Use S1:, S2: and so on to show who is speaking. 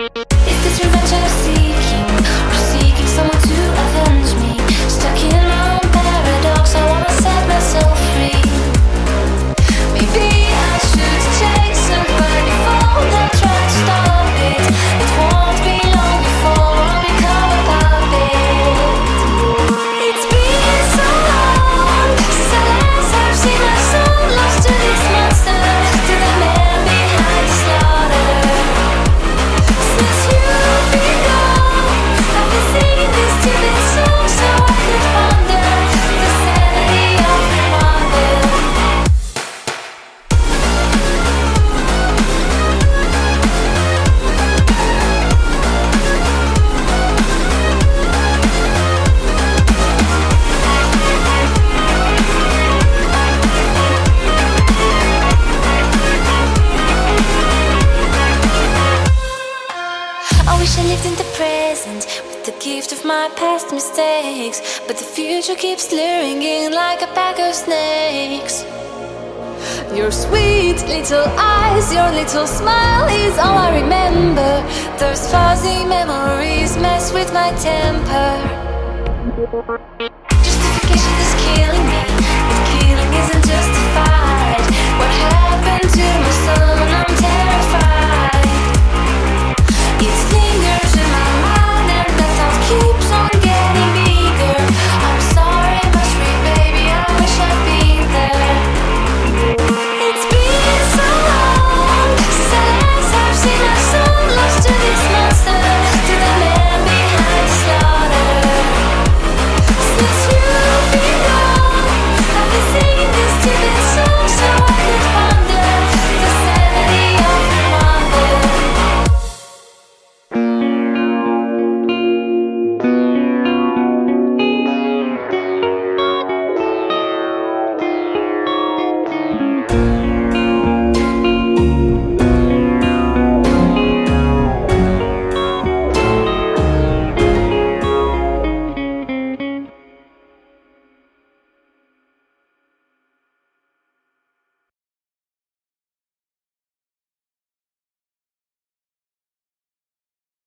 S1: you wish I lived in the present with the gift of my past mistakes. But the future keeps luring in like a pack of snakes. Your sweet little eyes, your little smile is all I remember. Those fuzzy memories mess with my temper. Justification is killing